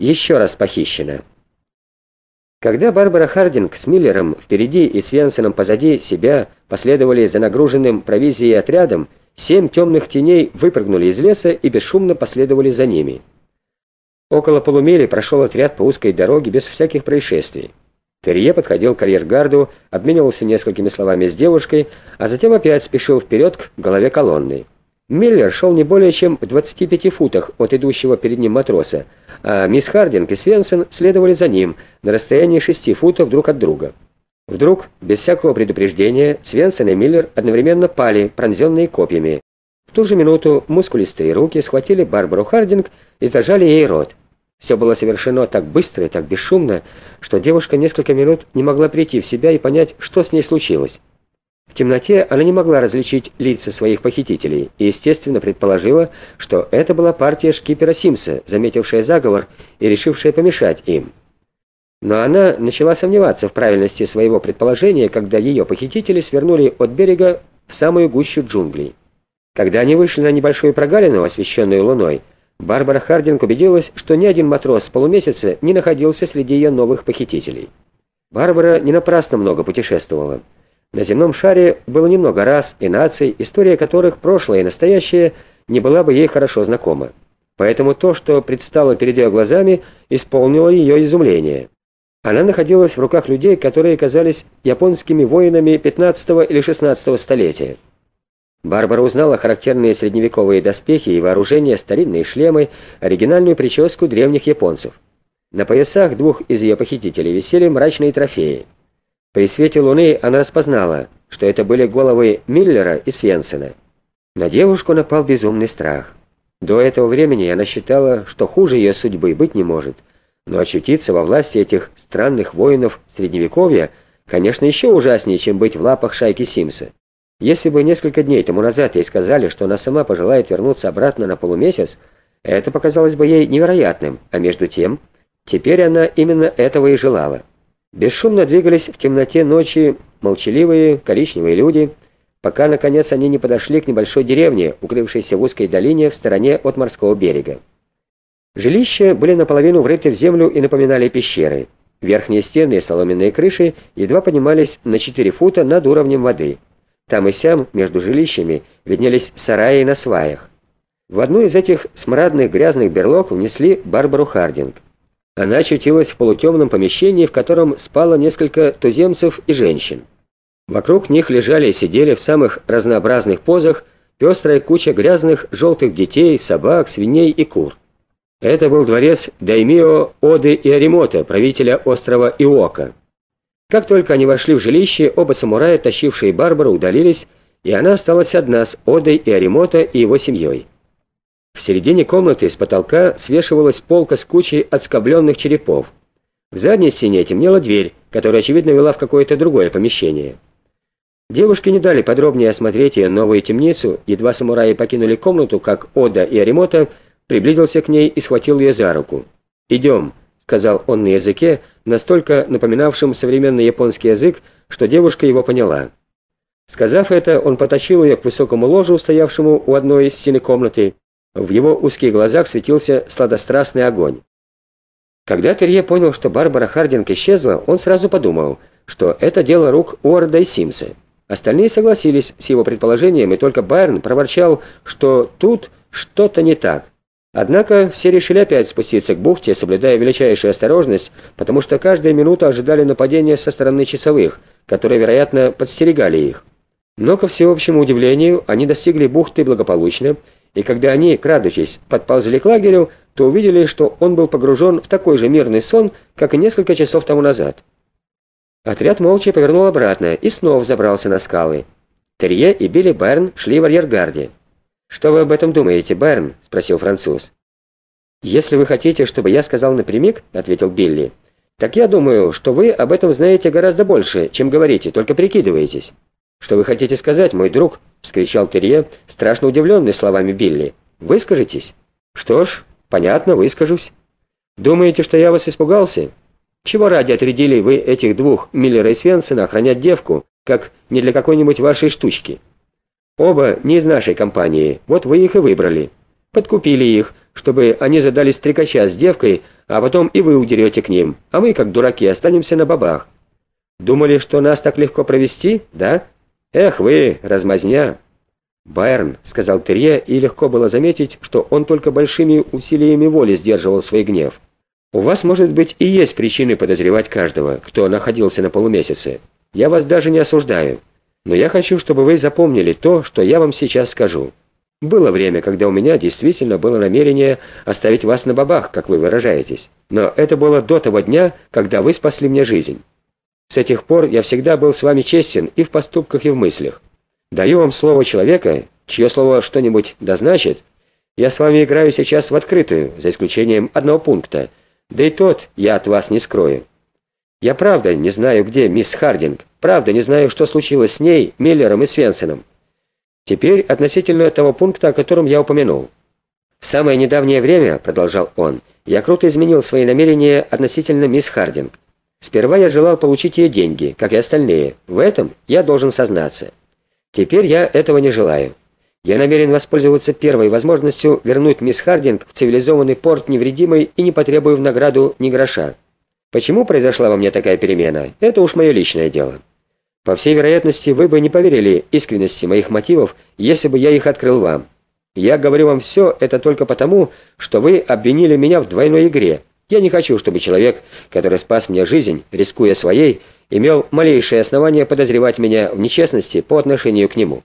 еще раз похищена. Когда Барбара Хардинг с Миллером впереди и Свенсоном позади себя последовали за нагруженным провизией отрядом, семь темных теней выпрыгнули из леса и бесшумно последовали за ними. Около полумили прошел отряд по узкой дороге без всяких происшествий. Терье подходил к арьергарду, обменивался несколькими словами с девушкой, а затем опять спешил вперед к голове колонны. Миллер шел не более чем в 25 футах от идущего перед ним матроса, а мисс Хардинг и Свенсон следовали за ним на расстоянии 6 футов друг от друга. Вдруг, без всякого предупреждения, Свенсон и Миллер одновременно пали, пронзенные копьями. В ту же минуту мускулистые руки схватили Барбару Хардинг и зажали ей рот. Все было совершено так быстро и так бесшумно, что девушка несколько минут не могла прийти в себя и понять, что с ней случилось. В темноте она не могла различить лица своих похитителей и, естественно, предположила, что это была партия шкипера Симса, заметившая заговор и решившая помешать им. Но она начала сомневаться в правильности своего предположения, когда ее похитители свернули от берега в самую гущу джунглей. Когда они вышли на небольшую прогалину, освещенную луной, Барбара Хардинг убедилась, что ни один матрос с полумесяца не находился среди ее новых похитителей. Барбара не напрасно много путешествовала. На земном шаре было немного рас и наций, история которых, прошлое и настоящее, не была бы ей хорошо знакома. Поэтому то, что предстало перед ее глазами, исполнило ее изумление. Она находилась в руках людей, которые казались японскими воинами 15 или 16 столетия. Барбара узнала характерные средневековые доспехи и вооружение, старинные шлемы, оригинальную прическу древних японцев. На поясах двух из ее похитителей висели мрачные трофеи. При свете луны она распознала, что это были головы Миллера и Свенсена. На девушку напал безумный страх. До этого времени она считала, что хуже ее судьбы быть не может, но очутиться во власти этих странных воинов Средневековья, конечно, еще ужаснее, чем быть в лапах шайки Симса. Если бы несколько дней тому назад ей сказали, что она сама пожелает вернуться обратно на полумесяц, это показалось бы ей невероятным, а между тем, теперь она именно этого и желала. Бесшумно двигались в темноте ночи молчаливые коричневые люди, пока, наконец, они не подошли к небольшой деревне, укрывшейся в узкой долине в стороне от морского берега. Жилища были наполовину врыты в землю и напоминали пещеры. Верхние стены и соломенные крыши едва поднимались на 4 фута над уровнем воды. Там и сям, между жилищами, виднелись сараи на сваях. В одну из этих смрадных грязных берлог внесли Барбару Хардинг. Она очутилась в полутемном помещении, в котором спало несколько туземцев и женщин. Вокруг них лежали и сидели в самых разнообразных позах пестрая куча грязных желтых детей, собак, свиней и кур. Это был дворец Даймио Оды и Аримота, правителя острова Иока. Как только они вошли в жилище, оба самурая, тащившие Барбару, удалились, и она осталась одна с Одой и Аримота и его семьей. В середине комнаты с потолка свешивалась полка с кучей отскобленных черепов. В задней стене темнела дверь, которая, очевидно, вела в какое-то другое помещение. Девушки не дали подробнее осмотреть ее новую темницу, едва самураи покинули комнату, как Ода и Аримота приблизился к ней и схватил ее за руку. «Идем», — сказал он на языке, настолько напоминавшем современный японский язык, что девушка его поняла. Сказав это, он потащил ее к высокому ложу, стоявшему у одной из стены комнаты, в его узких глазах светился сладострастный огонь. Когда Терье понял, что Барбара Хардинг исчезла, он сразу подумал, что это дело рук Уорда и Симса. Остальные согласились с его предположением, и только Байрон проворчал, что тут что-то не так. Однако все решили опять спуститься к бухте, соблюдая величайшую осторожность, потому что каждую минуту ожидали нападения со стороны часовых, которые, вероятно, подстерегали их. Но, ко всеобщему удивлению, они достигли бухты благополучно, и когда они, крадучись, подползли к лагерю, то увидели, что он был погружен в такой же мирный сон, как и несколько часов тому назад. Отряд молча повернул обратно и снова забрался на скалы. Терье и Билли Берн шли в арьергарде. «Что вы об этом думаете, Берн?» — спросил француз. «Если вы хотите, чтобы я сказал напрямик», — ответил Билли, — «так я думаю, что вы об этом знаете гораздо больше, чем говорите, только прикидываетесь». «Что вы хотите сказать, мой друг?» — вскричал Терье, страшно удивленный словами Билли. «Выскажитесь?» «Что ж, понятно, выскажусь. Думаете, что я вас испугался? Чего ради отрядили вы этих двух, Миллера и Свенсона, охранять девку, как не для какой-нибудь вашей штучки? Оба не из нашей компании, вот вы их и выбрали. Подкупили их, чтобы они задали стрекача с девкой, а потом и вы удерете к ним, а мы, как дураки, останемся на бабах. Думали, что нас так легко провести, да? Эх вы, размазня!» «Байрон», — сказал Терье, и легко было заметить, что он только большими усилиями воли сдерживал свой гнев. «У вас, может быть, и есть причины подозревать каждого, кто находился на полумесяце. Я вас даже не осуждаю. Но я хочу, чтобы вы запомнили то, что я вам сейчас скажу. Было время, когда у меня действительно было намерение оставить вас на бабах, как вы выражаетесь. Но это было до того дня, когда вы спасли мне жизнь. С этих пор я всегда был с вами честен и в поступках, и в мыслях. Даю вам слово человека, чье слово что-нибудь дозначит. Я с вами играю сейчас в открытую, за исключением одного пункта, да и тот я от вас не скрою. Я правда не знаю, где мисс Хардинг, правда не знаю, что случилось с ней, Миллером и Свенсеном. Теперь относительно того пункта, о котором я упомянул. В самое недавнее время, продолжал он, я круто изменил свои намерения относительно мисс Хардинг. Сперва я желал получить ее деньги, как и остальные. В этом я должен сознаться. Теперь я этого не желаю. Я намерен воспользоваться первой возможностью вернуть мисс Хардинг в цивилизованный порт невредимой и не потребую в награду ни гроша. Почему произошла во мне такая перемена, это уж мое личное дело. По всей вероятности, вы бы не поверили искренности моих мотивов, если бы я их открыл вам. Я говорю вам все это только потому, что вы обвинили меня в двойной игре. Я не хочу, чтобы человек, который спас мне жизнь, рискуя своей, имел малейшее основание подозревать меня в нечестности по отношению к нему.